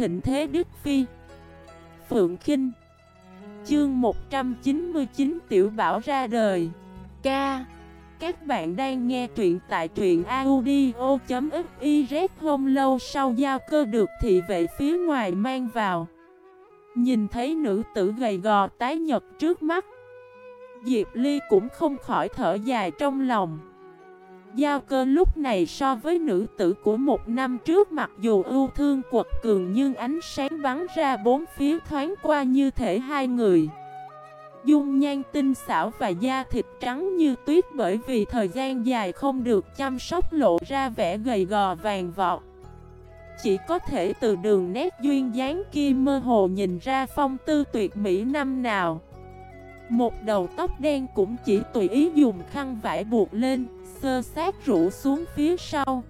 thịnh thế Đức Phi. Phượng Kinh. Chương 199 Tiểu Bảo ra đời. Ca. Các bạn đang nghe truyện tại truyện audio.xyz hôm lâu sau giao cơ được thị vệ phía ngoài mang vào. Nhìn thấy nữ tử gầy gò tái nhật trước mắt, Diệp Ly cũng không khỏi thở dài trong lòng. Giao cơ lúc này so với nữ tử của một năm trước mặc dù ưu thương quật cường nhưng ánh sáng bắn ra bốn phía thoáng qua như thể hai người. Dung nhan tinh xảo và da thịt trắng như tuyết bởi vì thời gian dài không được chăm sóc lộ ra vẻ gầy gò vàng vọt. Chỉ có thể từ đường nét duyên dáng kia mơ hồ nhìn ra phong tư tuyệt mỹ năm nào. Một đầu tóc đen cũng chỉ tùy ý dùng khăn vải buộc lên sơ sát rũ xuống phía sau.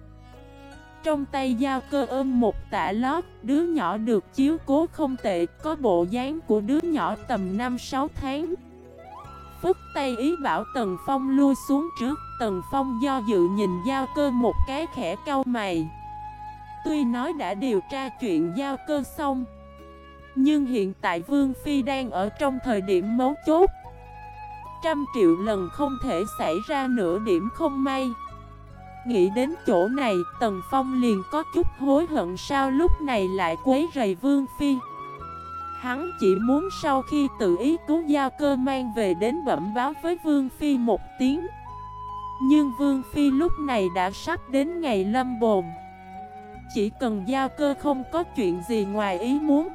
Trong tay giao cơ ôm một tả lót, Đứa nhỏ được chiếu cố không tệ, Có bộ dáng của đứa nhỏ tầm 5-6 tháng. Phức tay ý bảo Tần Phong lui xuống trước, Tần Phong do dự nhìn giao cơ một cái khẽ cau mày. Tuy nói đã điều tra chuyện giao cơ xong, Nhưng hiện tại Vương Phi đang ở trong thời điểm mấu chốt trăm triệu lần không thể xảy ra nửa điểm không may. Nghĩ đến chỗ này, Tần Phong liền có chút hối hận sao lúc này lại quấy rầy Vương Phi. Hắn chỉ muốn sau khi tự ý cứu giao cơ mang về đến bẩm báo với Vương Phi một tiếng. Nhưng Vương Phi lúc này đã sắp đến ngày lâm bồn. Chỉ cần giao cơ không có chuyện gì ngoài ý muốn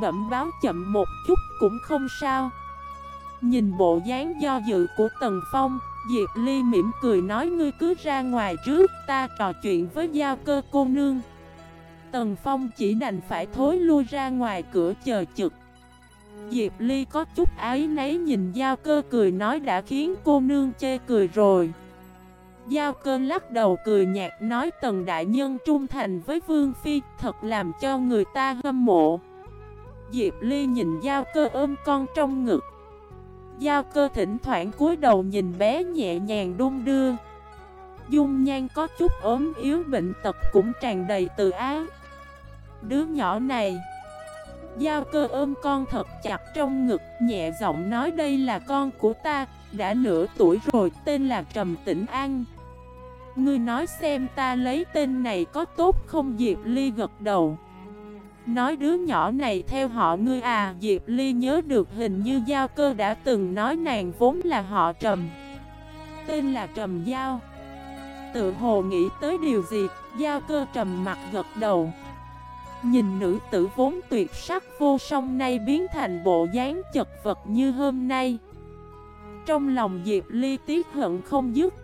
Bẩm báo chậm một chút cũng không sao. Nhìn bộ dáng do dự của Tần Phong, Diệp Ly mỉm cười nói ngươi cứ ra ngoài trước, Ta trò chuyện với giao cơ cô nương. Tần Phong chỉ đành phải thối lui ra ngoài cửa chờ trực. Diệp Ly có chút ái nấy nhìn giao cơ cười nói đã khiến cô nương chê cười rồi. Giao cơ lắc đầu cười nhạt nói tần đại nhân trung thành với Vương Phi, Thật làm cho người ta hâm mộ. Diệp Ly nhìn giao cơ ôm con trong ngực. Giao cơ thỉnh thoảng cúi đầu nhìn bé nhẹ nhàng đung đưa. Dung nhan có chút ốm yếu bệnh tật cũng tràn đầy từ ái. Đứa nhỏ này, Giao cơ ôm con thật chặt trong ngực, Nhẹ giọng nói đây là con của ta, Đã nửa tuổi rồi, tên là Trầm Tĩnh An. Ngươi nói xem ta lấy tên này có tốt không? Diệp Ly gật đầu. Nói đứa nhỏ này theo họ ngươi à Diệp Ly nhớ được hình như Giao cơ đã từng nói nàng vốn là họ Trầm. Tên là Trầm Giao. Tự hồ nghĩ tới điều gì, Giao cơ trầm mặt gật đầu. Nhìn nữ tử vốn tuyệt sắc vô song nay biến thành bộ dáng chật vật như hôm nay. Trong lòng Diệp Ly tiếc hận không dứt.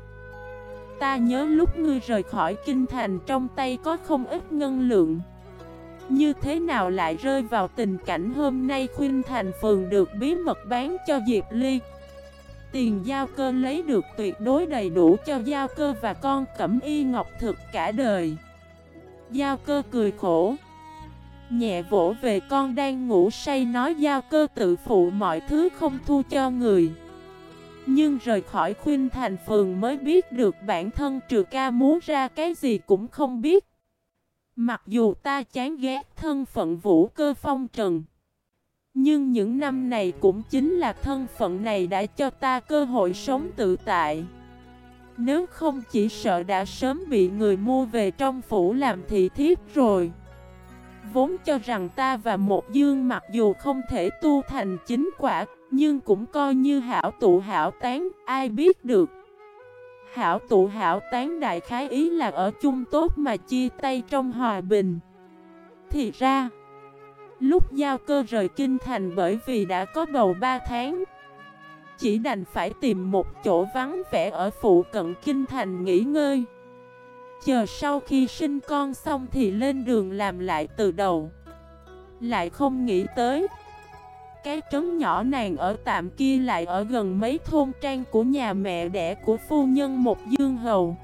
Ta nhớ lúc ngươi rời khỏi kinh thành trong tay có không ít ngân lượng như thế nào lại rơi vào tình cảnh hôm nay khuyên Thành Phường được bí mật bán cho Diệp Ly? Tiền giao cơ lấy được tuyệt đối đầy đủ cho giao cơ và con cẩm y ngọc thực cả đời. Giao cơ cười khổ. Nhẹ vỗ về con đang ngủ say nói giao cơ tự phụ mọi thứ không thu cho người. Nhưng rời khỏi khuyên thành phường mới biết được bản thân trừ ca muốn ra cái gì cũng không biết. Mặc dù ta chán ghét thân phận vũ cơ phong trần, Nhưng những năm này cũng chính là thân phận này đã cho ta cơ hội sống tự tại. Nếu không chỉ sợ đã sớm bị người mua về trong phủ làm thị thiếp rồi. Vốn cho rằng ta và một dương mặc dù không thể tu thành chính quả, Nhưng cũng coi như hảo tụ hảo tán, ai biết được. Hảo tụ hảo tán đại khái ý là ở chung tốt mà chia tay trong hòa bình. Thì ra, Lúc giao cơ rời kinh thành bởi vì đã có bầu 3 tháng, Chỉ đành phải tìm một chỗ vắng vẻ ở phụ cận kinh thành nghỉ ngơi. Chờ sau khi sinh con xong thì lên đường làm lại từ đầu. Lại không nghĩ tới cái trấn nhỏ nàng ở tạm kia lại ở gần mấy thôn trang của nhà mẹ đẻ của phu nhân một dương hầu.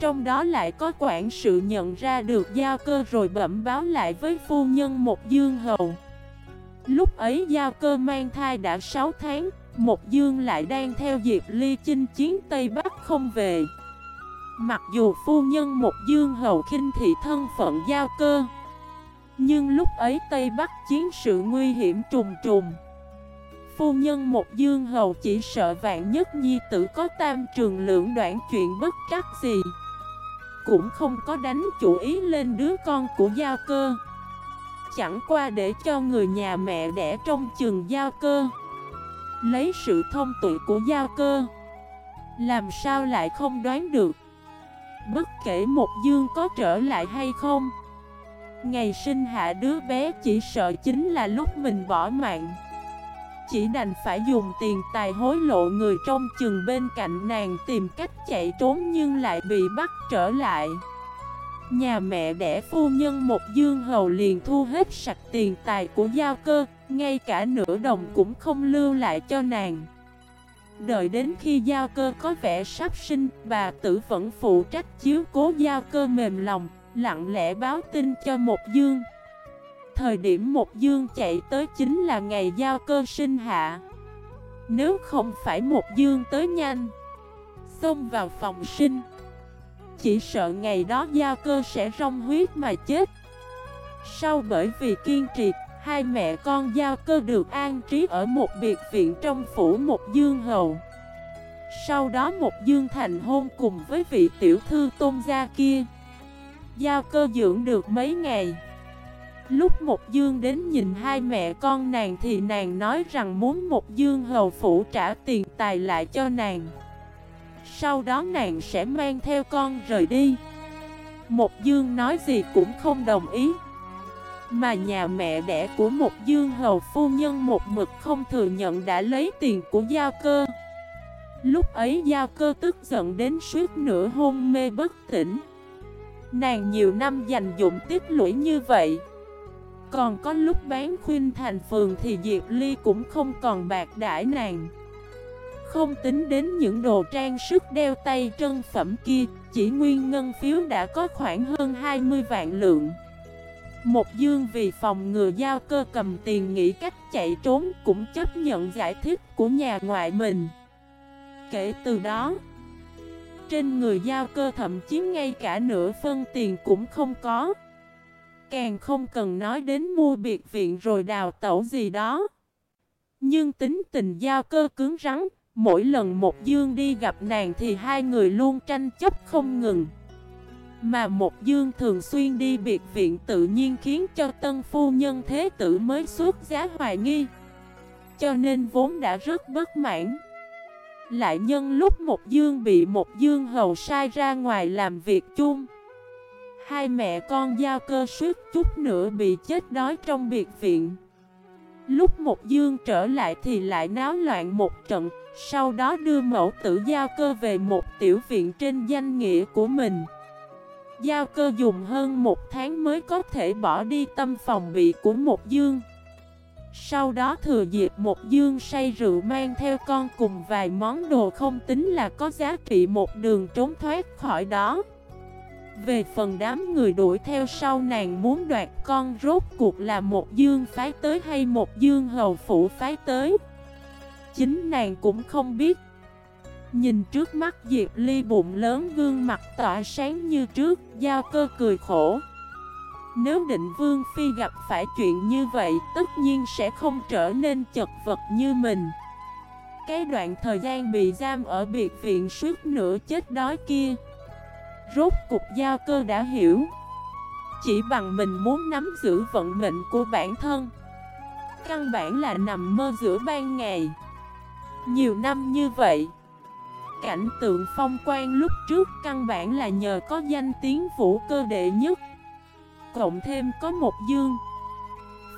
Trong đó lại có quản sự nhận ra được giao cơ rồi bẩm báo lại với phu nhân một dương hầu. Lúc ấy giao cơ mang thai đã 6 tháng, Một dương lại đang theo Diệp Ly chinh chiến Tây Bắc không về. Mặc dù phu nhân một dương hầu khinh thị thân phận giao cơ nhưng lúc ấy Tây Bắc chiến sự nguy hiểm trùng trùng. Phu nhân một dương hầu chỉ sợ vạn nhất nhi tử có tam trường lưỡng đoạn chuyện bất trắc gì, Cũng không có đánh chủ ý lên đứa con của giao cơ. Chẳng qua để cho người nhà mẹ đẻ trong trường giao cơ, Lấy sự thông tuệ của giao cơ, Làm sao lại không đoán được? Bất kể một dương có trở lại hay không Ngày sinh hạ đứa bé chỉ sợ chính là lúc mình bỏ mạng. Chỉ đành phải dùng tiền tài hối lộ người trong chừng bên cạnh nàng tìm cách chạy trốn nhưng lại bị bắt trở lại. Nhà mẹ đẻ phu nhân một dương hầu liền thu hết sạch tiền tài của giao cơ, Ngay cả nửa đồng cũng không lưu lại cho nàng. Đợi đến khi giao cơ có vẻ sắp sinh, Bà tử vẫn phụ trách chiếu cố giao cơ mềm lòng Lặng lẽ báo tin cho một dương. Thời điểm một dương chạy tới chính là ngày giao cơ sinh hạ. Nếu không phải một dương tới nhanh, Xông vào phòng sinh, Chỉ sợ ngày đó giao cơ sẽ rong huyết mà chết. Sau bởi vì kiên trì, Hai mẹ con giao cơ được an trí ở một biệt viện trong phủ một dương hầu. Sau đó một dương thành hôn cùng với vị tiểu thư tôn gia kia. Giao cơ dưỡng được mấy ngày. Lúc một dương đến nhìn hai mẹ con nàng thì nàng nói rằng muốn một dương hầu phủ trả tiền tài lại cho nàng. Sau đó nàng sẽ mang theo con rời đi. Một dương nói gì cũng không đồng ý. Mà nhà mẹ đẻ của một dương hầu phu nhân một mực không thừa nhận đã lấy tiền của giao cơ. Lúc ấy giao cơ tức giận đến suốt nửa hôn mê bất tỉnh. Nàng nhiều năm dành dụng tiết lũy như vậy. Còn có lúc bán khuyên thành phường thì Diệp Ly cũng không còn bạc đãi nàng. Không tính đến những đồ trang sức đeo tay trân phẩm kia, Chỉ nguyên ngân phiếu đã có khoảng hơn 20 vạn lượng. Một dương vì phòng ngừa giao cơ cầm tiền nghĩ cách chạy trốn Cũng chấp nhận giải thích của nhà ngoại mình. Kể từ đó trên người giao cơ, thậm chí ngay cả nửa phân tiền cũng không có. Càng không cần nói đến mua biệt viện rồi đào tẩu gì đó. Nhưng tính tình giao cơ cứng rắn, Mỗi lần một dương đi gặp nàng thì hai người luôn tranh chấp không ngừng. Mà một dương thường xuyên đi biệt viện tự nhiên khiến cho tân phu nhân thế tử mới xuất giá hoài nghi. Cho nên vốn đã rất bất mãn lại nhân lúc một dương bị một dương hầu sai ra ngoài làm việc chung. Hai mẹ con giao cơ suýt chút nữa bị chết đói trong biệt viện. Lúc một dương trở lại thì lại náo loạn một trận, Sau đó đưa mẫu tử giao cơ về một tiểu viện trên danh nghĩa của mình. Giao cơ dùng hơn một tháng mới có thể bỏ đi tâm phòng bị của một dương sau đó thừa dịp một dương say rượu mang theo con cùng vài món đồ không tính là có giá trị một đường trốn thoát khỏi đó. Về phần đám người đuổi theo sau nàng muốn đoạt con rốt cuộc là một dương phái tới hay một dương hầu phủ phái tới? Chính nàng cũng không biết. Nhìn trước mắt Diệp Ly bụng lớn gương mặt tỏa sáng như trước, Giao cơ cười khổ nếu định Vương Phi gặp phải chuyện như vậy, tất nhiên sẽ không trở nên chật vật như mình. Cái đoạn thời gian bị giam ở biệt viện suốt nửa chết đói kia, Rốt cục giao cơ đã hiểu. Chỉ bằng mình muốn nắm giữ vận mệnh của bản thân, Căn bản là nằm mơ giữa ban ngày. Nhiều năm như vậy, Cảnh tượng phong quan lúc trước căn bản là nhờ có danh tiếng vũ cơ đệ nhất. Cộng thêm có một dương.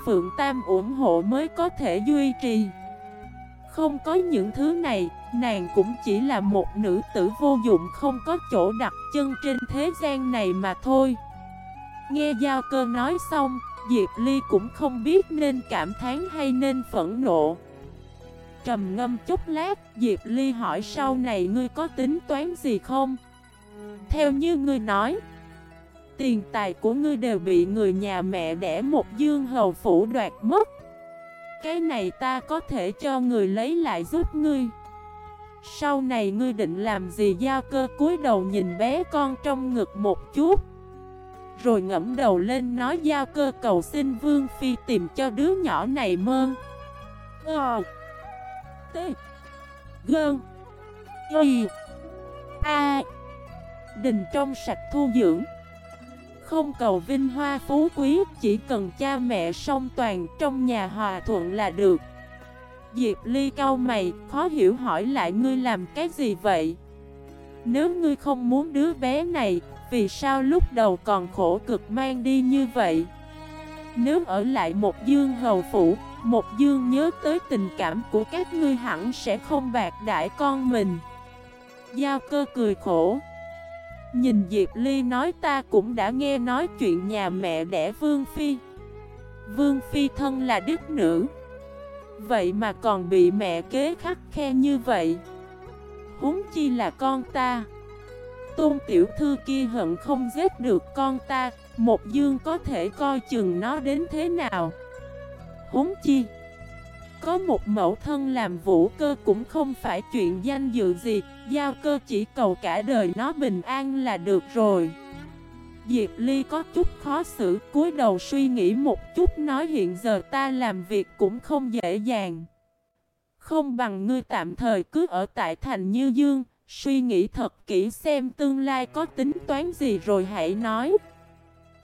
Phượng Tam ủng hộ mới có thể duy trì. Không có những thứ này, Nàng cũng chỉ là một nữ tử vô dụng Không có chỗ đặt chân trên thế gian này mà thôi. Nghe Giao cơ nói xong, Diệp Ly cũng không biết nên cảm thán hay nên phẫn nộ. Trầm ngâm chút lát, Diệp Ly hỏi sau này ngươi có tính toán gì không? Theo như ngươi nói Tiền tài của ngươi đều bị người nhà mẹ đẻ một dương hầu phủ đoạt mất. Cái này ta có thể cho người lấy lại giúp ngươi. Sau này ngươi định làm gì giao cơ cúi đầu nhìn bé con trong ngực một chút. Rồi ngẫm đầu lên nói giao cơ cầu xin Vương Phi tìm cho đứa nhỏ này mơn. Ờ. T. Gơn. Y. A. Đình trong sạch thu dưỡng. Không cầu vinh hoa phú quý, Chỉ cần cha mẹ song toàn trong nhà hòa thuận là được. Diệp Ly cau mày, Khó hiểu hỏi lại, ngươi làm cái gì vậy? Nếu ngươi không muốn đứa bé này, Vì sao lúc đầu còn khổ cực mang đi như vậy? Nếu ở lại một dương hầu phủ, Một dương nhớ tới tình cảm của các ngươi hẳn sẽ không bạc đãi con mình. Giao cơ cười khổ. Nhìn Diệp Ly nói ta cũng đã nghe nói chuyện nhà mẹ đẻ Vương Phi. Vương Phi thân là đức nữ. Vậy mà còn bị mẹ kế khắc khe như vậy. Huống chi là con ta. Tôn tiểu thư kia hận không giết được con ta, Một dương có thể coi chừng nó đến thế nào? Huống chi có một mẫu thân làm vũ cơ cũng không phải chuyện danh dự gì, Giao cơ chỉ cầu cả đời nó bình an là được rồi. Diệp Ly có chút khó xử, cúi đầu suy nghĩ một chút nói hiện giờ ta làm việc cũng không dễ dàng. Không bằng ngươi tạm thời cứ ở tại thành Như Dương, Suy nghĩ thật kỹ xem tương lai có tính toán gì rồi hãy nói.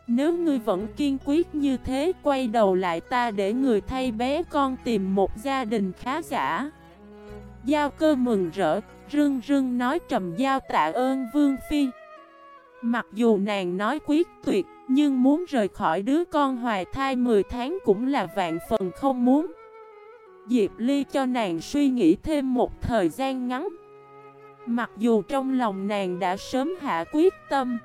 Nếu ngươi vẫn kiên quyết như thế, Quay đầu lại ta để người thay bé con tìm một gia đình khá giả. Giao cơ mừng rỡ, Rưng rưng nói trầm giao tạ ơn Vương Phi. Mặc dù nàng nói quyết tuyệt, Nhưng muốn rời khỏi đứa con hoài thai 10 tháng cũng là vạn phần không muốn. Diệp Ly cho nàng suy nghĩ thêm một thời gian ngắn. Mặc dù trong lòng nàng đã sớm hạ quyết tâm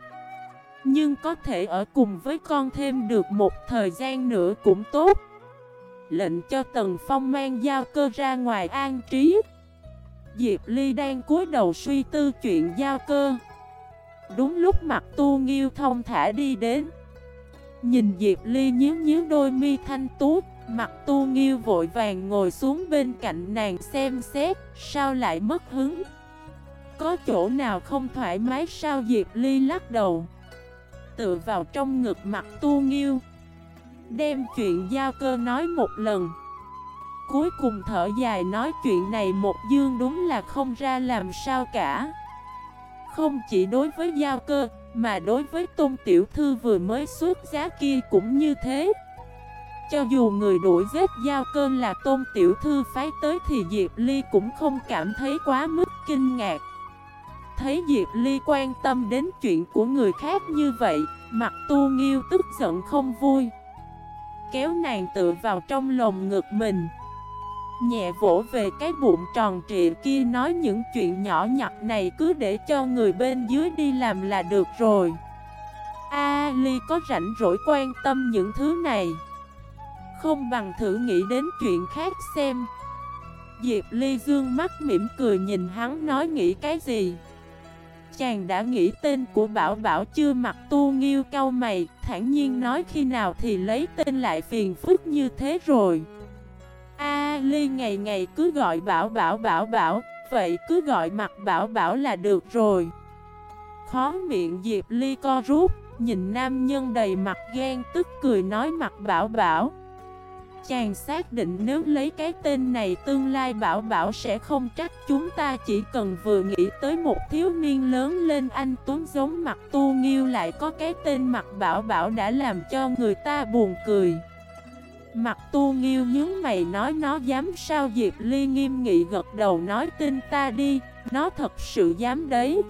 nhưng có thể ở cùng với con thêm được một thời gian nữa cũng tốt. Lệnh cho Tần Phong mang giao cơ ra ngoài an trí. Diệp Ly đang cúi đầu suy tư chuyện giao cơ. Đúng lúc mặt tu nghiêu thông thả đi đến. Nhìn Diệp Ly nhíu nhíu đôi mi thanh tú, Mặt tu nghiêu vội vàng ngồi xuống bên cạnh nàng xem xét, Sao lại mất hứng? Có chỗ nào không thoải mái sao Diệp Ly lắc đầu? Tựa vào trong ngực mặt tu nghiêu. Đem chuyện giao cơ nói một lần. Cuối cùng thở dài nói chuyện này một dương đúng là không ra làm sao cả. Không chỉ đối với giao cơ, Mà đối với tôn tiểu thư vừa mới xuất giá kia cũng như thế. Cho dù người đuổi giết giao cơn là tôn tiểu thư phái tới Thì Diệp Ly cũng không cảm thấy quá mức kinh ngạc. Thấy Diệp Ly quan tâm đến chuyện của người khác như vậy, Mặt tu nghiêu tức giận không vui. Kéo nàng tự vào trong lồng ngực mình. Nhẹ vỗ về cái bụng tròn trịa kia nói những chuyện nhỏ nhặt này cứ để cho người bên dưới đi làm là được rồi. A Ly có rảnh rỗi quan tâm những thứ này. Không bằng thử nghĩ đến chuyện khác xem. Diệp Ly dương mắt mỉm cười nhìn hắn nói nghĩ cái gì? Chàng đã nghĩ tên của Bảo Bảo chưa mặc tu nghiêu cao mày, thản nhiên nói khi nào thì lấy tên lại phiền phức như thế rồi. A Ly ngày ngày cứ gọi Bảo Bảo Bảo Bảo, Vậy cứ gọi mặt Bảo Bảo là được rồi. Khó miệng Diệp Ly co rút, Nhìn nam nhân đầy mặt ghen, tức cười nói mặt Bảo Bảo Chàng xác định nếu lấy cái tên này tương lai bảo bảo sẽ không trách chúng ta chỉ cần vừa nghĩ tới một thiếu niên lớn lên anh Tuấn giống mặt tu nghiêu lại có cái tên mặt bảo bảo đã làm cho người ta buồn cười. Mặt tu nghiêu nhớ mày nói nó dám sao Diệp Ly nghiêm nghị gật đầu nói tin ta đi, nó thật sự dám đấy.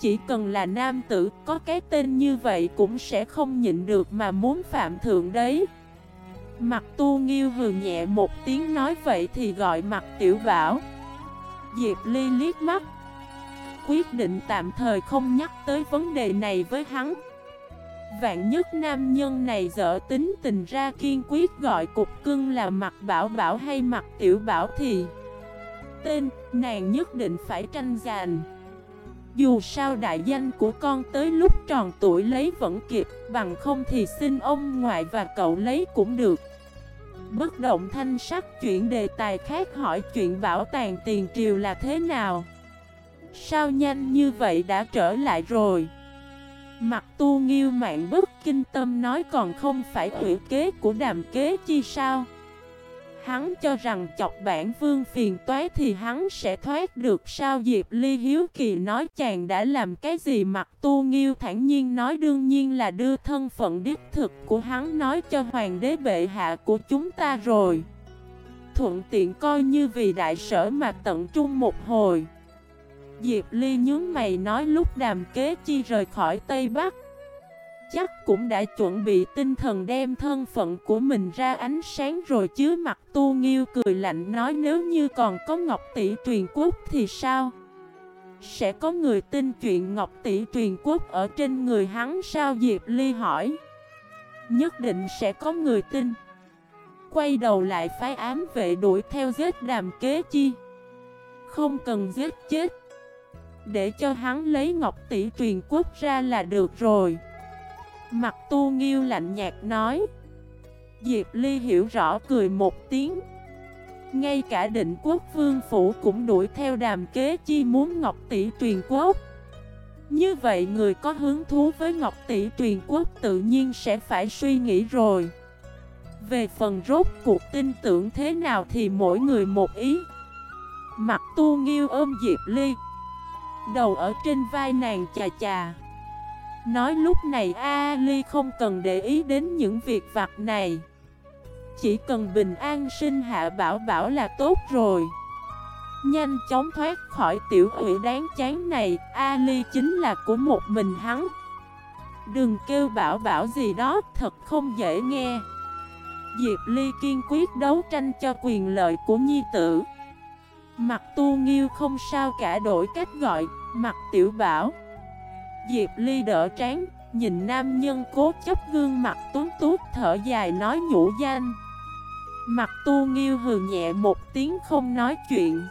Chỉ cần là nam tử có cái tên như vậy cũng sẽ không nhịn được mà muốn phạm thượng đấy. Mặt tu nghiêu hừ nhẹ một tiếng nói vậy thì gọi mặt tiểu bảo. Diệp Ly liếc mắt. Quyết định tạm thời không nhắc tới vấn đề này với hắn. Vạn nhất nam nhân này dở tính tình ra kiên quyết gọi cục cưng là mặt bảo bảo hay mặt tiểu bảo thì Tên, nàng nhất định phải tranh giành. Dù sao đại danh của con tới lúc tròn tuổi lấy vẫn kịp Bằng không thì xin ông ngoại và cậu lấy cũng được. Bất động thanh sắc chuyển đề tài khác hỏi chuyện bảo tàng tiền triều là thế nào? Sao nhanh như vậy đã trở lại rồi? Mặt tu nghiêu mạng bất kinh tâm nói còn không phải ủy kế của đàm kế chi sao? Hắn cho rằng chọc bản vương phiền toái thì hắn sẽ thoát được sao Diệp Ly Hiếu Kỳ nói chàng đã làm cái gì mặt tu nghiêu thản nhiên nói đương nhiên là đưa thân phận đích thực của hắn nói cho hoàng đế bệ hạ của chúng ta rồi. Thuận tiện coi như vì đại sở mà tận trung một hồi. Diệp Ly nhướng mày nói lúc đàm kế chi rời khỏi Tây Bắc Chắc cũng đã chuẩn bị tinh thần đem thân phận của mình ra ánh sáng rồi chứ, mặt tu nghiêu cười lạnh nói, nếu như còn có Ngọc Tỷ truyền quốc thì sao? Sẽ có người tin chuyện Ngọc Tỷ truyền quốc ở trên người hắn sao? Diệp Ly hỏi. Nhất định sẽ có người tin. Quay đầu lại phái ám vệ đuổi theo giết đàm kế chi? Không cần giết chết. Để cho hắn lấy Ngọc Tỷ truyền quốc ra là được rồi. Mặt tu nghiêu lạnh nhạt nói. Diệp Ly hiểu rõ cười một tiếng. Ngay cả định quốc vương phủ cũng đuổi theo đàm kế chi muốn Ngọc Tỷ Tuyền quốc. Như vậy người có hứng thú với Ngọc Tỷ Tuyền quốc tự nhiên sẽ phải suy nghĩ rồi. Về phần rốt cuộc tin tưởng thế nào thì mỗi người một ý. Mặt tu nghiêu ôm Diệp Ly. Đầu ở trên vai nàng chà chà. Nói lúc này Ali không cần để ý đến những việc vặt này. Chỉ cần bình an sinh hạ bảo bảo là tốt rồi. Nhanh chóng thoát khỏi tiểu ủy đáng chán này, Ali chính là của một mình hắn. Đừng kêu bảo bảo gì đó, thật không dễ nghe. Diệp Ly kiên quyết đấu tranh cho quyền lợi của nhi tử. Mặt tu nghiêu không sao cả đổi cách gọi Mặt tiểu bảo. Diệp Ly đỡ trán, nhìn nam nhân cố chấp gương mặt tuấn tút thở dài nói nhũ danh. Mặt tu nghiêu hừ nhẹ một tiếng không nói chuyện.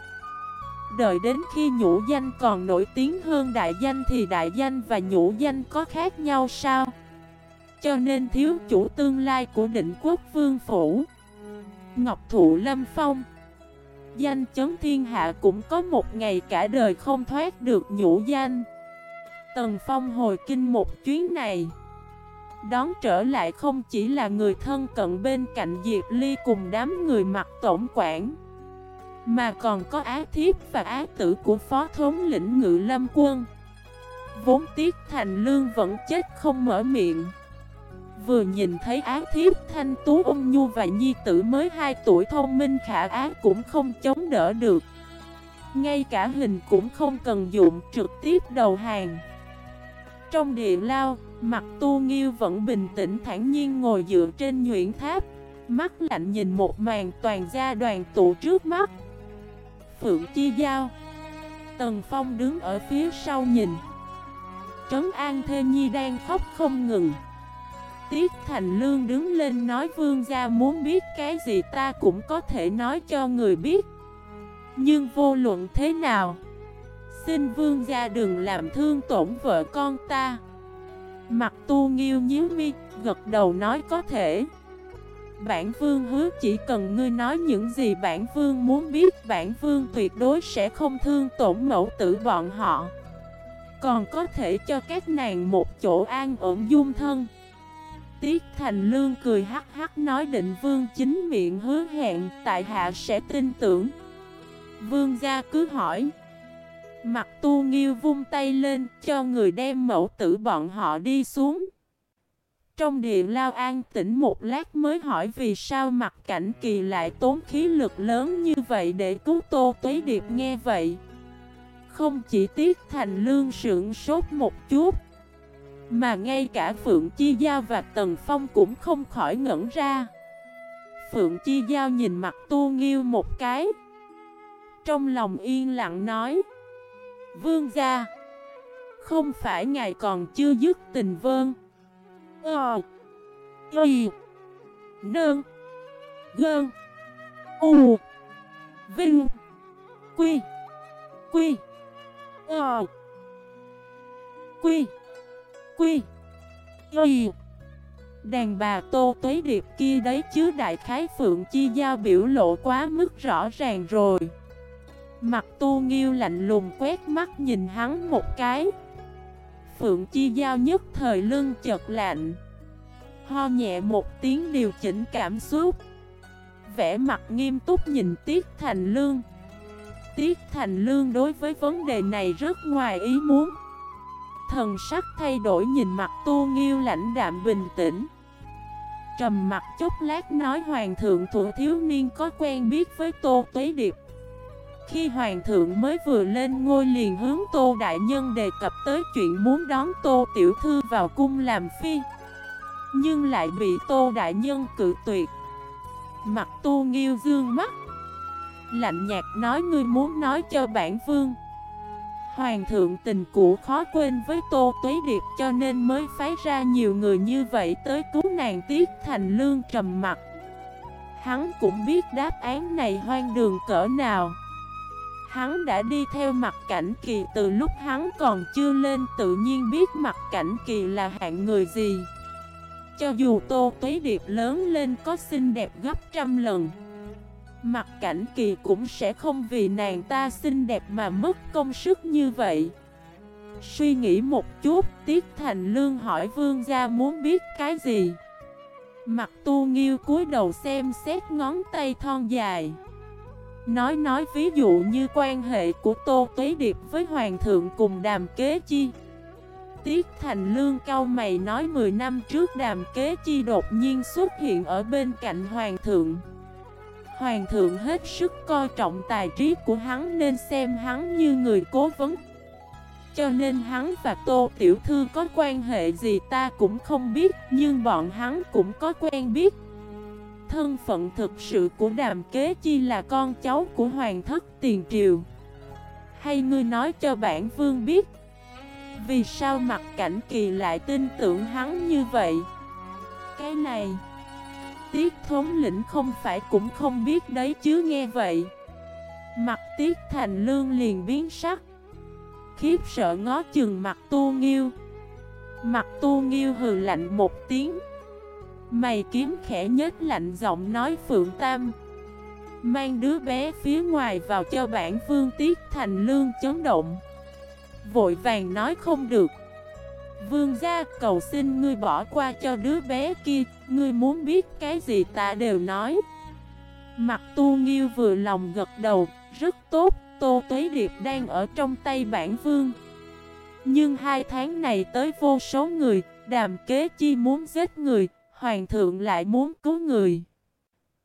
Đợi đến khi nhũ danh còn nổi tiếng hơn đại danh thì đại danh và nhũ danh có khác nhau sao? Cho nên thiếu chủ tương lai của định quốc vương phủ Ngọc Thụ Lâm Phong Danh chấn thiên hạ cũng có một ngày cả đời không thoát được nhũ danh Tần Phong hồi kinh một chuyến này. Đón trở lại không chỉ là người thân cận bên cạnh Diệp Ly cùng đám người mặc tổng quản, Mà còn có á thiếp và á tử của phó thống lĩnh ngự lâm quân. Vốn tiếc thành lương vẫn chết không mở miệng. Vừa nhìn thấy á thiếp, thanh tú Ung nhu và nhi tử mới 2 tuổi thông minh khả á cũng không chống đỡ được. Ngay cả hình cũng không cần dụng trực tiếp đầu hàng trong địa lao, mặt tu nghiêu vẫn bình tĩnh thản nhiên ngồi dựa trên nhuyễn tháp. Mắt lạnh nhìn một màn toàn gia đoàn tụ trước mắt. Phượng Chi Giao. Tần Phong đứng ở phía sau nhìn. Trấn An Thê Nhi đang khóc không ngừng. Tiết Thành Lương đứng lên nói vương gia muốn biết cái gì ta cũng có thể nói cho người biết. Nhưng vô luận thế nào Xin vương gia đừng làm thương tổn vợ con ta. Mặt tu nghiêu nhíu mi, gật đầu nói có thể. Bản vương hứa chỉ cần ngươi nói những gì bản vương muốn biết Bản vương tuyệt đối sẽ không thương tổn mẫu tử bọn họ. Còn có thể cho các nàng một chỗ an ổn dung thân. Tiết Thành Lương cười hắc hắc nói định vương chính miệng hứa hẹn Tại hạ sẽ tin tưởng. Vương gia cứ hỏi. Mặt tu nghiêu vung tay lên, cho người đem mẫu tử bọn họ đi xuống. Trong địa lao an tĩnh một lát mới hỏi vì sao mặt cảnh kỳ lại tốn khí lực lớn như vậy để cứu tô tuế điệp nghe vậy. Không chỉ tiếc thành lương sưởng sốt một chút. Mà ngay cả Phượng Chi Giao và Tần Phong cũng không khỏi ngẩn ra. Phượng Chi Giao nhìn mặt tu nghiêu một cái. Trong lòng yên lặng nói. Vương gia. Không phải ngài còn chưa dứt tình vơn Ờ Y Nơn Gơn U, Vinh, Quy Quy Ờ Quy Quy, Y. Đàn bà tô tuế điệp kia đấy chứ đại khái phượng chi giao biểu lộ quá mức rõ ràng rồi. Mặt tu nghiêu lạnh lùng quét mắt nhìn hắn một cái. Phượng Chi Giao nhất thời lưng chợt lạnh. Ho nhẹ một tiếng điều chỉnh cảm xúc. Vẽ mặt nghiêm túc nhìn Tiết Thành Lương. Tiết Thành Lương đối với vấn đề này rất ngoài ý muốn. Thần sắc thay đổi nhìn mặt tu nghiêu lãnh đạm bình tĩnh. Trầm mặt chốc lát nói Hoàng thượng thủ thiếu niên có quen biết với Tô Tuế Điệp. Khi Hoàng thượng mới vừa lên ngôi liền hướng Tô Đại Nhân đề cập tới chuyện muốn đón Tô Tiểu Thư vào cung làm phi Nhưng lại bị Tô Đại Nhân cự tuyệt Mặt tô nghiêu dương mắt Lạnh nhạt nói ngươi muốn nói cho bản vương Hoàng thượng tình cũ khó quên với Tô Tuế Điệp cho nên mới phái ra nhiều người như vậy tới cứu nàng Tiết Thành Lương trầm mặt. Hắn cũng biết đáp án này hoang đường cỡ nào. Hắn đã đi theo mặt cảnh kỳ từ lúc hắn còn chưa lên tự nhiên biết mặt cảnh kỳ là hạng người gì. Cho dù Tô Tuế Điệp lớn lên có xinh đẹp gấp trăm lần. Mặt cảnh kỳ cũng sẽ không vì nàng ta xinh đẹp mà mất công sức như vậy Suy nghĩ một chút, Tiết Thành Lương hỏi vương gia muốn biết cái gì Mặt tu nghiêu cúi đầu xem xét ngón tay thon dài Nói nói ví dụ như quan hệ của Tô Tuế Điệp với Hoàng thượng cùng đàm kế chi. Tiết Thành Lương cao mày nói 10 năm trước đàm kế chi đột nhiên xuất hiện ở bên cạnh Hoàng thượng. Hoàng thượng hết sức coi trọng tài trí của hắn nên xem hắn như người cố vấn. Cho nên hắn và Tô Tiểu Thư có quan hệ gì ta cũng không biết, Nhưng bọn hắn cũng có quen biết. Thân phận thực sự của đàm kế chi là con cháu của hoàng thất tiền triều. Hay ngươi nói cho bản vương biết? Vì sao mặt cảnh kỳ lại tin tưởng hắn như vậy? Cái này, Tiết thống lĩnh không phải cũng không biết đấy chứ nghe vậy. Mặt tiết thành lương liền biến sắc. Khiếp sợ ngó chừng mặt tu nghiêu. Mặt tu nghiêu hừ lạnh một tiếng. Mày kiếm khẽ nhếch lạnh giọng nói Phượng Tam. Mang đứa bé phía ngoài vào cho bản vương tiết thành lương chấn động. Vội vàng nói không được. Vương gia, cầu xin ngươi bỏ qua cho đứa bé kia, Ngươi muốn biết cái gì ta đều nói. Mặt tu nghiêu vừa lòng gật đầu, Rất tốt, Tô Tuế Điệp đang ở trong tay bản vương. Nhưng hai tháng này tới vô số người, Đàm kế chi muốn giết người Hoàng thượng lại muốn cứu người.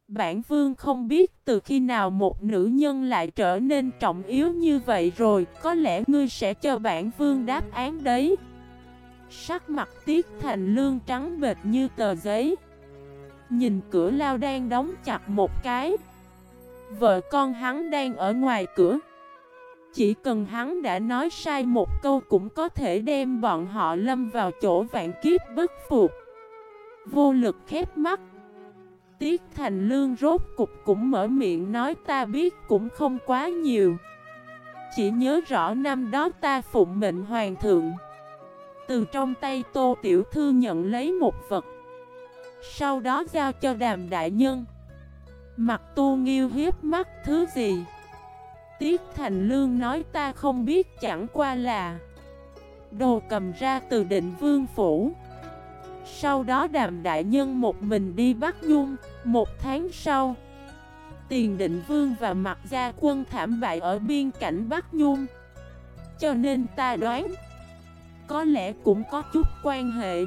Bản vương không biết từ khi nào một nữ nhân lại trở nên trọng yếu như vậy rồi, Có lẽ ngươi sẽ cho bản vương đáp án đấy. Sắc mặt tiết thành lương trắng bệt như tờ giấy. Nhìn cửa lao đang đóng chặt một cái. Vợ con hắn đang ở ngoài cửa. Chỉ cần hắn đã nói sai một câu cũng có thể đem bọn họ lâm vào chỗ vạn kiếp bất phục. Vô lực khép mắt. Tiết Thành Lương rốt cục cũng mở miệng nói ta biết cũng không quá nhiều. Chỉ nhớ rõ năm đó ta phụng mệnh hoàng thượng. Từ trong tay Tô Tiểu Thư nhận lấy một vật. Sau đó giao cho đàm đại nhân. Mặt tu nghiêu hiếp mắt thứ gì? Tiết Thành Lương nói ta không biết chẳng qua là Đồ cầm ra từ định vương phủ. Sau đó đàm đại nhân một mình đi bắt Nhung. Một tháng sau, Tiền định vương và mặt gia quân thảm bại ở biên cảnh Bắc Nhung. Cho nên ta đoán, có lẽ cũng có chút quan hệ.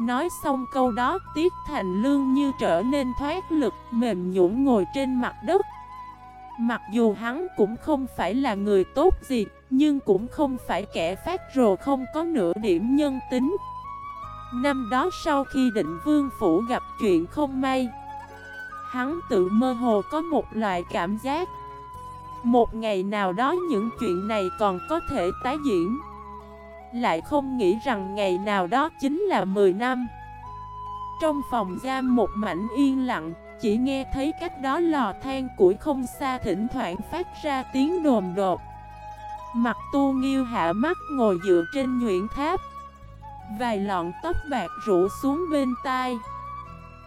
Nói xong câu đó, Tiết Thành Lương như trở nên thoát lực, mềm nhũn ngồi trên mặt đất. Mặc dù hắn cũng không phải là người tốt gì, Nhưng cũng không phải kẻ phát rồ không có nửa điểm nhân tính. Năm đó sau khi định vương phủ gặp chuyện không may, Hắn tự mơ hồ có một loại cảm giác. Một ngày nào đó những chuyện này còn có thể tái diễn. Lại không nghĩ rằng ngày nào đó chính là 10 năm. Trong phòng giam một mảnh yên lặng, Chỉ nghe thấy cách đó lò than củi không xa thỉnh thoảng phát ra tiếng đồn đột. Mặt tu nghiêu hạ mắt ngồi dựa trên nhuyễn tháp. Vài lọn tóc bạc rủ xuống bên tai.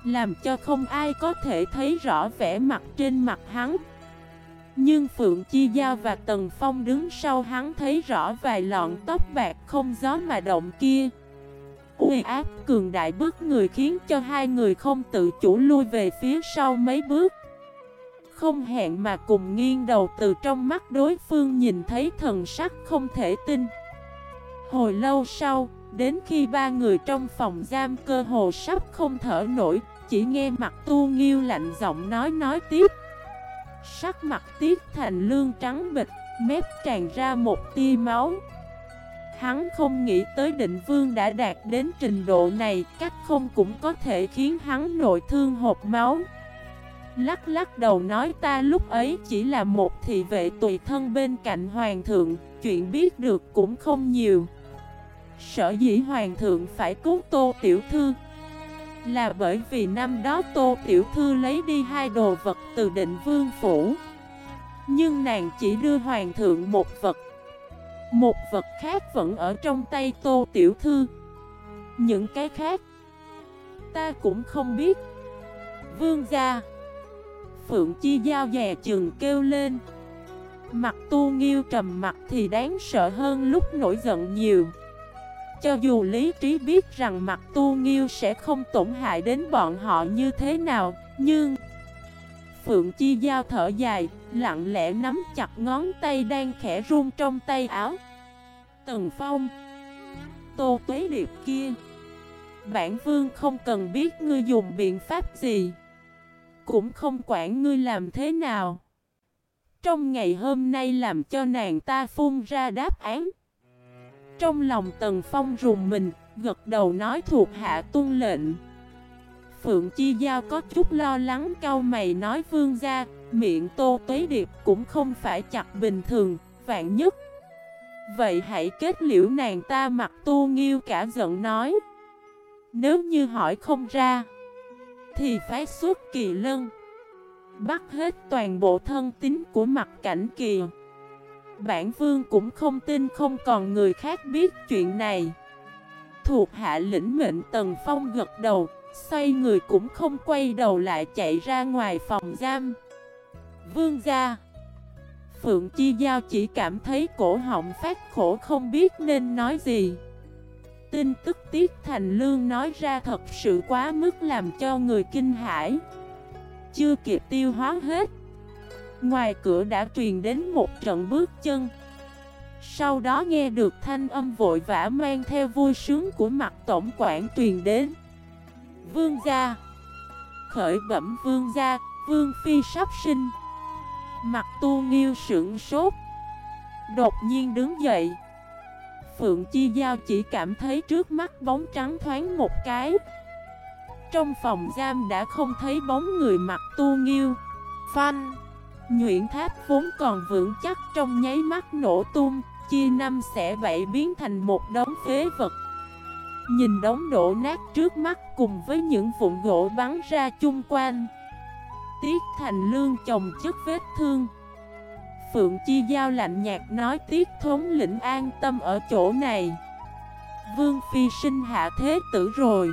Làm cho không ai có thể thấy rõ vẻ mặt trên mặt hắn. Nhưng Phượng Chi Giao và Tần Phong đứng sau hắn thấy rõ vài lọn tóc bạc không gió mà động kia. Uy áp cường đại bước người khiến cho hai người không tự chủ lui về phía sau mấy bước. Không hẹn mà cùng nghiêng đầu từ trong mắt đối phương nhìn thấy thần sắc không thể tin. Hồi lâu sau, đến khi ba người trong phòng giam cơ hồ sắp không thở nổi Chỉ nghe mặt tu nghiêu lạnh giọng nói nói tiếp. Sắc mặt tiết thành lương trắng bịch, mép tràn ra một tia máu. Hắn không nghĩ tới định vương đã đạt đến trình độ này Cách không cũng có thể khiến hắn nội thương hộp máu. Lắc lắc đầu nói ta lúc ấy chỉ là một thị vệ tùy thân bên cạnh hoàng thượng Chuyện biết được cũng không nhiều. Sở dĩ hoàng thượng phải cứu tô tiểu thư Là bởi vì năm đó tô tiểu thư lấy đi hai đồ vật từ định vương phủ. Nhưng nàng chỉ đưa hoàng thượng một vật. Một vật khác vẫn ở trong tay tô tiểu thư. Những cái khác, Ta cũng không biết. Vương gia, Phượng Chi Giao dè chừng kêu lên. Mặt tu nghiêu trầm mặt thì đáng sợ hơn lúc nổi giận nhiều. Cho dù lý trí biết rằng mặt tu nghiêu sẽ không tổn hại đến bọn họ như thế nào Nhưng Phượng Chi Giao thở dài, lặng lẽ nắm chặt ngón tay đang khẽ run trong tay áo. Tần Phong Tô Tuế Điệp kia Bản vương không cần biết ngươi dùng biện pháp gì Cũng không quản ngươi làm thế nào Trong ngày hôm nay làm cho nàng ta phun ra đáp án trong lòng Tần Phong rùng mình, Gật đầu nói thuộc hạ tuân lệnh. Phượng Chi Giao có chút lo lắng, cau mày nói vương ra Miệng tô tuế điệp cũng không phải chặt bình thường, Vạn nhất. Vậy hãy kết liễu nàng ta mặt tu nghiêu cả giận nói. Nếu như hỏi không ra, Thì phải suốt kỳ lân. Bắt hết toàn bộ thân tính của mặt cảnh kỳ Bản vương cũng không tin không còn người khác biết chuyện này. Thuộc hạ lĩnh mệnh Tần Phong gật đầu, Xoay người cũng không quay đầu lại chạy ra ngoài phòng giam. Vương gia, Phượng Chi Giao chỉ cảm thấy cổ họng phát khổ không biết nên nói gì. Tin tức Tiết Thành Lương nói ra thật sự quá mức làm cho người kinh hãi. Chưa kịp tiêu hóa hết Ngoài cửa đã truyền đến một trận bước chân. Sau đó nghe được thanh âm vội vã mang theo vui sướng của mặt tổng quản truyền đến. Vương gia. Khởi bẩm vương gia, Vương phi sắp sinh. Mặt tu nghiêu sững sốt. Đột nhiên đứng dậy. Phượng Chi Giao chỉ cảm thấy trước mắt bóng trắng thoáng một cái. Trong phòng giam đã không thấy bóng người mặt tu nghiêu. Phanh. Nhuyễn tháp vốn còn vững chắc trong nháy mắt nổ tung, Chia năm xẻ bảy biến thành một đống phế vật. Nhìn đống đổ nát trước mắt cùng với những vụn gỗ bắn ra chung quanh, Tiết Thành Lương chồng chất vết thương. Phượng Chi Giao lạnh nhạt nói Tiết thống lĩnh an tâm ở chỗ này. Vương Phi sinh hạ thế tử rồi.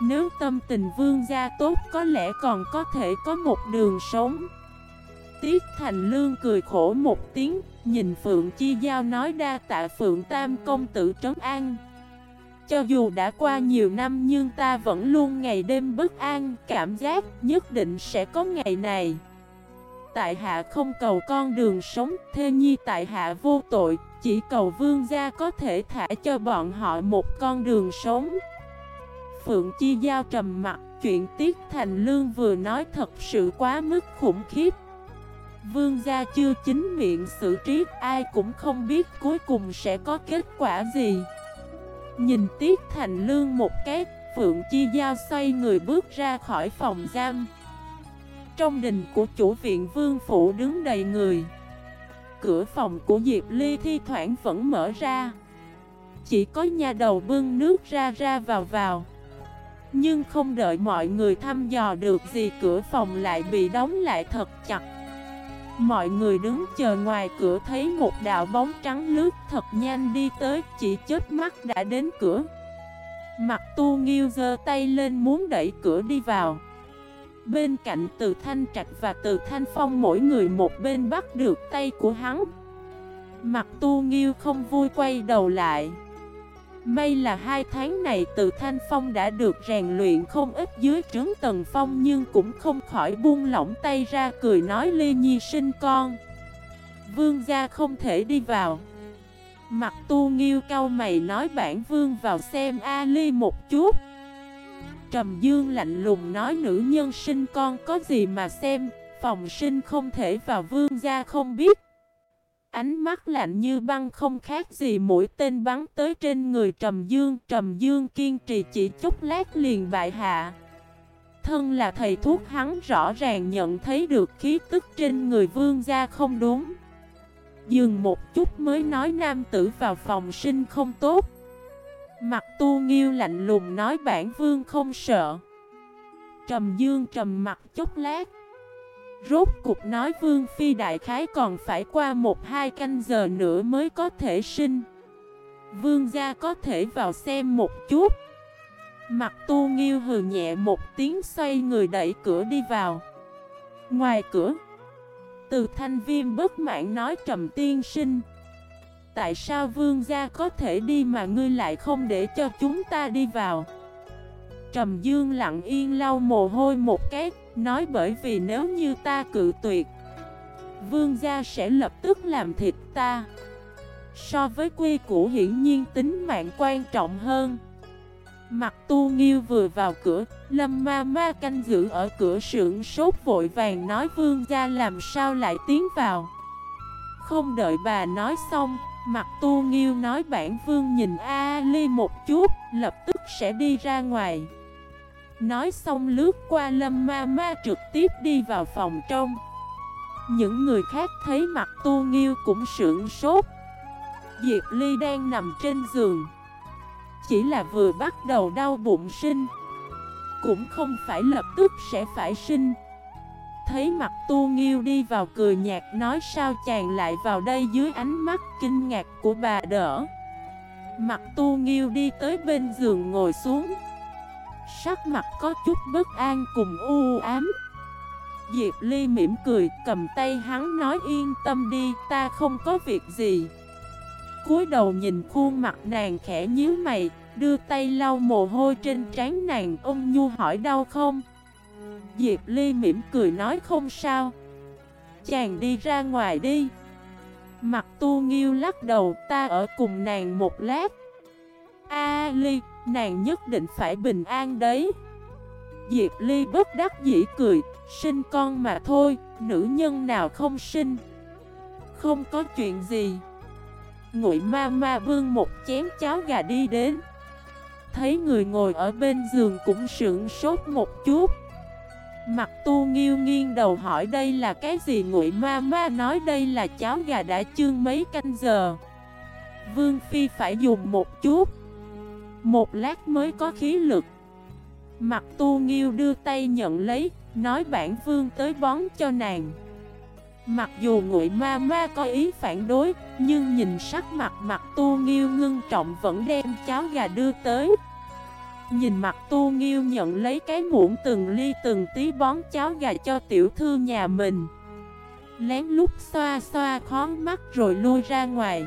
Nếu tâm tình vương gia tốt có lẽ còn có thể có một đường sống. Tiết Thành Lương cười khổ một tiếng Nhìn Phượng Chi Giao nói đa tạ Phượng Tam công tử trấn an cho dù đã qua nhiều năm nhưng ta vẫn luôn ngày đêm bất an, cảm giác nhất định sẽ có ngày này. Tại hạ không cầu con đường sống, thê nhi tại hạ vô tội, chỉ cầu vương gia có thể thả cho bọn họ một con đường sống. Phượng Chi Giao trầm mặt, chuyện Tiết Thành Lương vừa nói thật sự quá mức khủng khiếp. Vương gia chưa chính miệng xử trí, ai cũng không biết cuối cùng sẽ có kết quả gì. Nhìn Tiết Thành Lương một cái, Phượng Chi Giao xoay người bước ra khỏi phòng giam. Trong đình của chủ viện Vương Phủ đứng đầy người. Cửa phòng của Diệp Ly thi thoảng vẫn mở ra. Chỉ có nhà đầu bưng nước ra ra vào vào. Nhưng không đợi mọi người thăm dò được gì cửa phòng lại bị đóng lại thật chặt. Mọi người đứng chờ ngoài cửa thấy một đạo bóng trắng lướt thật nhanh đi tới, Chỉ chết mắt đã đến cửa. Mặt tu nghiêu giơ tay lên muốn đẩy cửa đi vào. Bên cạnh từ Thanh Trạch và từ Thanh Phong mỗi người một bên bắt được tay của hắn. Mặt tu nghiêu không vui quay đầu lại. May là hai tháng này từ Thanh Phong đã được rèn luyện không ít dưới trướng Tần Phong Nhưng cũng không khỏi buông lỏng tay ra cười nói Ly Nhi sinh con. Vương gia không thể đi vào. Mặt tu nghiêu cao mày nói, bản vương vào xem A Ly một chút. Trầm Dương lạnh lùng nói, nữ nhân sinh con có gì mà xem, Phòng sinh không thể vào vương gia không biết. Ánh mắt lạnh như băng không khác gì mũi tên bắn tới trên người Trầm Dương. Trầm Dương kiên trì chỉ chút lát liền bại hạ. Thân là thầy thuốc, hắn rõ ràng nhận thấy được khí tức trên người vương gia không đúng. Dừng một chút mới nói nam tử vào phòng sinh không tốt. Mặt tu nghiêu lạnh lùng nói bản vương không sợ. Trầm dương trầm mặt chút lát. Rốt cục nói vương phi đại khái còn phải qua một hai canh giờ nữa mới có thể sinh. Vương gia có thể vào xem một chút. Mặt tu nghiêu hừ nhẹ một tiếng xoay người đẩy cửa đi vào. Ngoài cửa, Từ thanh viêm bất mãn nói trầm tiên sinh, Tại sao vương gia có thể đi mà ngươi lại không để cho chúng ta đi vào? Trầm dương lặng yên lau mồ hôi một cái. Nói bởi vì nếu như ta cự tuyệt, Vương gia sẽ lập tức làm thịt ta. So với quy củ hiển nhiên tính mạng quan trọng hơn. Mặt tu nghiêu vừa vào cửa, Lâm ma ma canh giữ ở cửa sưởng sốt vội vàng nói vương gia làm sao lại tiến vào. Không đợi bà nói xong, Mặt tu nghiêu nói bản vương nhìn A Ly một chút, Lập tức sẽ đi ra ngoài. Nói xong lướt qua lâm ma ma trực tiếp đi vào phòng trong. Những người khác thấy mặt tu nghiêu cũng sưởng sốt. Diệp Ly đang nằm trên giường. Chỉ là vừa bắt đầu đau bụng sinh. Cũng không phải lập tức sẽ phải sinh. Thấy mặt tu nghiêu đi vào cười nhạt nói sao chàng lại vào đây dưới ánh mắt kinh ngạc của bà đỡ. Mặt tu nghiêu đi tới bên giường ngồi xuống. Sắc mặt có chút bất an cùng u ám. Diệp Ly mỉm cười, cầm tay hắn nói, yên tâm đi, ta không có việc gì. Cúi đầu nhìn khuôn mặt nàng khẽ nhíu mày, Đưa tay lau mồ hôi trên trán nàng. Ông Nhu hỏi, đau không? Diệp Ly mỉm cười nói, không sao. Chàng đi ra ngoài đi. Mặt tu nghiêu lắc đầu, ta ở cùng nàng một lát. A Ly, Nàng nhất định phải bình an đấy. Diệp Ly bất đắc dĩ cười, Sinh con mà thôi, Nữ nhân nào không sinh? Không có chuyện gì. Ngụy ma ma bưng một chén cháo gà đi đến. Thấy người ngồi ở bên giường cũng sững sốt một chút. Mặt tu nghiêu nghiêng đầu hỏi đây là cái gì? Ngụy ma ma nói đây là cháo gà đã chương mấy canh giờ? Vương Phi phải dùng một chút một lát mới có khí lực. Mặt tu nghiêu đưa tay nhận lấy, Nói bản vương tới bón cho nàng. Mặc dù ngụy ma ma có ý phản đối, Nhưng nhìn sắc mặt mặt tu nghiêu ngưng trọng Vẫn đem cháo gà đưa tới. Nhìn mặt tu nghiêu nhận lấy cái muỗng từng ly từng tí bón cháo gà cho tiểu thư nhà mình. Lén lút xoa xoa khó mắt rồi lui ra ngoài.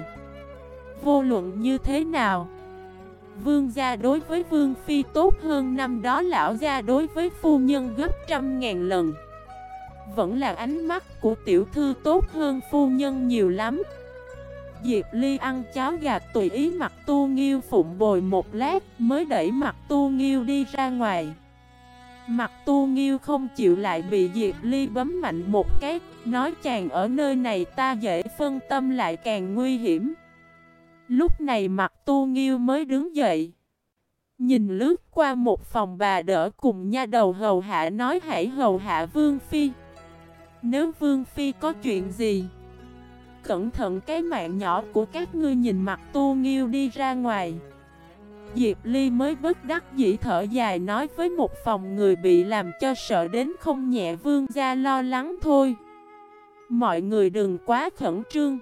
Vô luận như thế nào Vương gia đối với Vương Phi tốt hơn năm đó, lão gia đối với phu nhân gấp trăm ngàn lần. Vẫn là ánh mắt của tiểu thư tốt hơn phu nhân nhiều lắm. Diệp Ly ăn cháo gà tùy ý mặt tu nghiêu phụng bồi một lát mới đẩy mặt tu nghiêu đi ra ngoài. Mặt tu nghiêu không chịu lại bị Diệp Ly bấm mạnh một cái, Nói chàng ở nơi này ta dễ phân tâm lại càng nguy hiểm. Lúc này mặt tu nghiêu mới đứng dậy. Nhìn lướt qua một phòng bà đỡ cùng nha đầu hầu hạ nói hãy hầu hạ Vương Phi. Nếu Vương Phi có chuyện gì, cẩn thận cái mạng nhỏ của các ngươi nhìn mặt tu nghiêu đi ra ngoài. Diệp Ly mới bất đắc dĩ thở dài nói với một phòng người bị làm cho sợ đến không nhẹ vương gia lo lắng thôi. Mọi người đừng quá khẩn trương.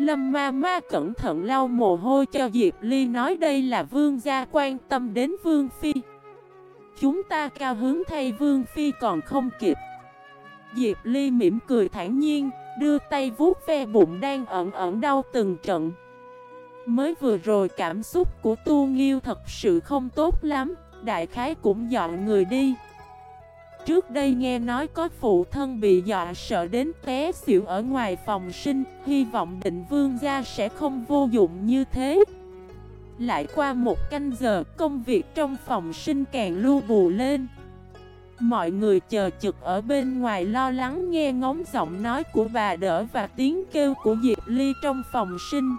Lâm ma ma cẩn thận lau mồ hôi cho Diệp Ly nói đây là vương gia quan tâm đến vương phi. Chúng ta cao hướng thay Vương Phi còn không kịp. Diệp Ly mỉm cười thản nhiên, Đưa tay vuốt ve bụng đang ẩn ẩn đau từng trận. Mới vừa rồi cảm xúc của Tu Nghiêu thật sự không tốt lắm, Đại khái cũng dọn người đi. Trước đây nghe nói có phụ thân bị dọa sợ đến té xỉu ở ngoài phòng sinh, Hy vọng định vương gia sẽ không vô dụng như thế. Lại qua một canh giờ, công việc trong phòng sinh càng lưu bù lên. Mọi người chờ chực ở bên ngoài lo lắng nghe ngóng giọng nói của bà đỡ và tiếng kêu của Diệp Ly trong phòng sinh.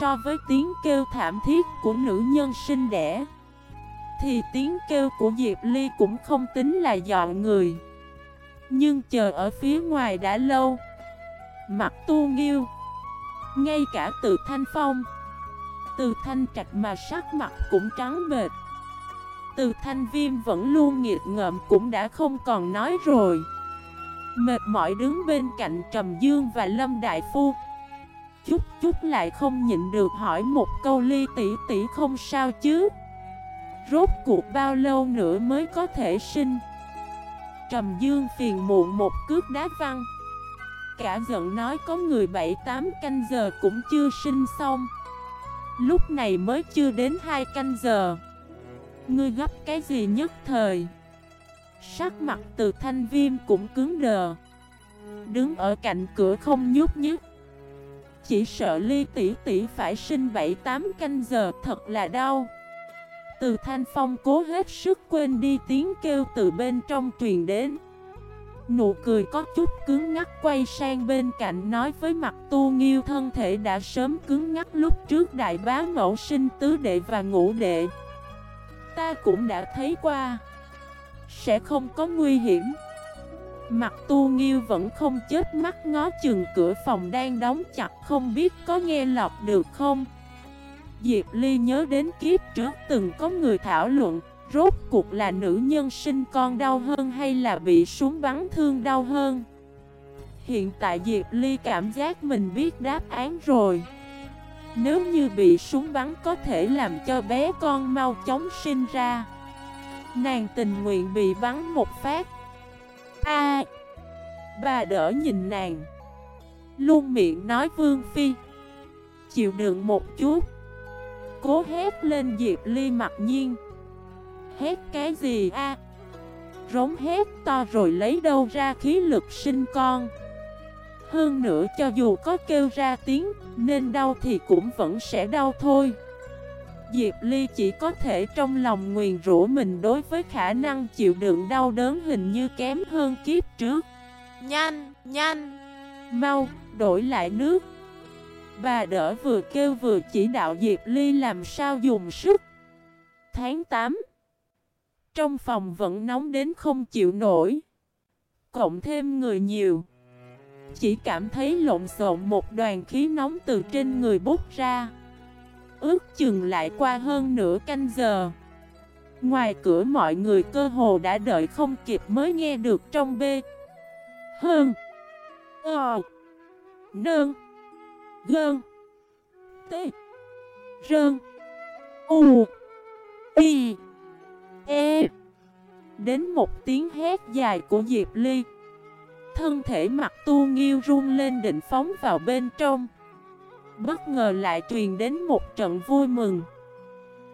So với tiếng kêu thảm thiết của nữ nhân sinh đẻ thì tiếng kêu của Diệp Ly cũng không tính là dọn người. Nhưng chờ ở phía ngoài đã lâu. Mặt tu nghiêu, Ngay cả từ thanh phong, Từ thanh trạch mà sắc mặt cũng trắng bệt Từ thanh viêm vẫn luôn nghiệt ngợm cũng đã không còn nói rồi. Mệt mỏi đứng bên cạnh Trầm Dương và Lâm Đại Phu. Chút chút lại không nhịn được hỏi một câu ly tỷ tỷ không sao chứ? Rốt cuộc bao lâu nữa mới có thể sinh? Trầm Dương phiền muộn một cước đá văng. Cả giận nói có người 7-8 canh giờ cũng chưa sinh xong. Lúc này mới chưa đến 2 canh giờ. Ngươi gấp cái gì nhất thời? Sắc mặt từ thanh viêm cũng cứng đờ. Đứng ở cạnh cửa không nhúc nhích. Chỉ sợ ly tỷ tỷ phải sinh 7-8 canh giờ thật là đau. Từ thanh phong cố hết sức quên đi tiếng kêu từ bên trong truyền đến. Nụ cười có chút cứng ngắc quay sang bên cạnh nói với mặt tu nghiêu thân thể đã sớm cứng ngắc lúc trước đại bá mẫu sinh tứ đệ và ngũ đệ. Ta cũng đã thấy qua. Sẽ không có nguy hiểm. Mặt tu nghiêu vẫn không chết mắt ngó chừng cửa phòng đang đóng chặt không biết có nghe lọt được không. Diệp Ly nhớ đến kiếp trước từng có người thảo luận, Rốt cuộc là nữ nhân sinh con đau hơn hay là bị súng bắn thương đau hơn? Hiện tại Diệp Ly cảm giác mình biết đáp án rồi. Nếu như bị súng bắn có thể làm cho bé con mau chóng sinh ra. Nàng tình nguyện bị bắn một phát. A! Bà đỡ nhìn nàng. Luôn miệng nói Vương Phi. Chịu đựng một chút. Cố hét lên Diệp Ly mặc nhiên. Hét cái gì a? Rống hét to rồi lấy đâu ra khí lực sinh con? Hơn nữa cho dù có kêu ra tiếng Nên đau thì cũng vẫn sẽ đau thôi. Diệp Ly chỉ có thể trong lòng nguyền rủa mình đối với khả năng chịu đựng đau đớn hình như kém hơn kiếp trước. Nhanh, nhanh, mau, đổi lại nước. Bà đỡ vừa kêu vừa chỉ đạo Diệp Ly làm sao dùng sức. Tháng 8 Trong phòng vẫn nóng đến không chịu nổi. Cộng thêm người nhiều. Chỉ cảm thấy lộn xộn một đoàn khí nóng từ trên người bút ra. Ước chừng lại qua hơn nửa canh giờ Ngoài cửa mọi người cơ hồ đã đợi không kịp mới nghe được trong bê Hơn Ờ Nơn Gơn. T. Rơn. U. Y E. Đến một tiếng hét dài của Diệp Ly. Thân thể mặt tu nghiêu run lên định phóng vào bên trong. Bất ngờ lại truyền đến một trận vui mừng.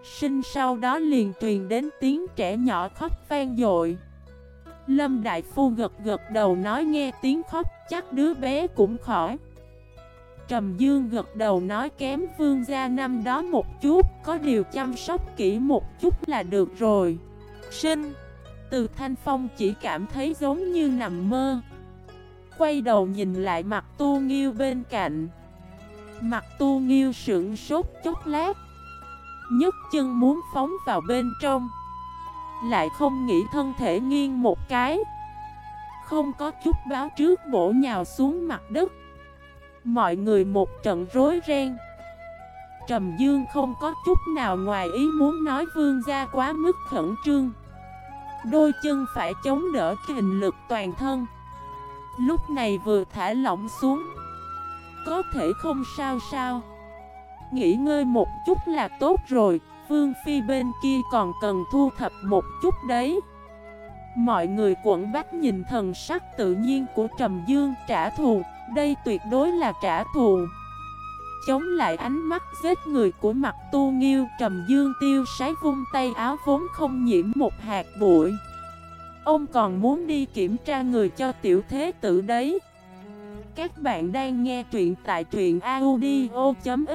Sinh sau đó liền truyền đến tiếng trẻ nhỏ khóc vang dội. Lâm Đại Phu gật gật đầu nói nghe tiếng khóc, chắc đứa bé cũng khỏi. Trầm Dương gật đầu nói kém vương gia năm đó một chút, Có điều chăm sóc kỹ một chút là được rồi. Sinh, Từ Thanh Phong chỉ cảm thấy giống như nằm mơ. Quay đầu nhìn lại mặt tu nghiêu bên cạnh. Mặt tu nghiêu sưởng sốt chốc lát, nhấc chân muốn phóng vào bên trong. Lại không nghĩ thân thể nghiêng một cái. Không có chút báo trước bổ nhào xuống mặt đất. Mọi người một trận rối ren. Trầm Dương không có chút nào ngoài ý muốn nói vương gia quá mức khẩn trương. Đôi chân phải chống đỡ kình lực toàn thân. Lúc này vừa thả lỏng xuống. Có thể không sao sao. Nghỉ ngơi một chút là tốt rồi, Vương Phi bên kia còn cần thu thập một chút đấy. Mọi người quẩn bách nhìn thần sắc tự nhiên của Trầm Dương trả thù. Đây tuyệt đối là trả thù. Chống lại ánh mắt giết người của mặt tu nghiêu, Trầm Dương tiêu sái vung tay áo vốn không nhiễm một hạt bụi. Ông còn muốn đi kiểm tra người cho tiểu thế tử đấy. Các bạn đang nghe truyện tại truyện audio.fif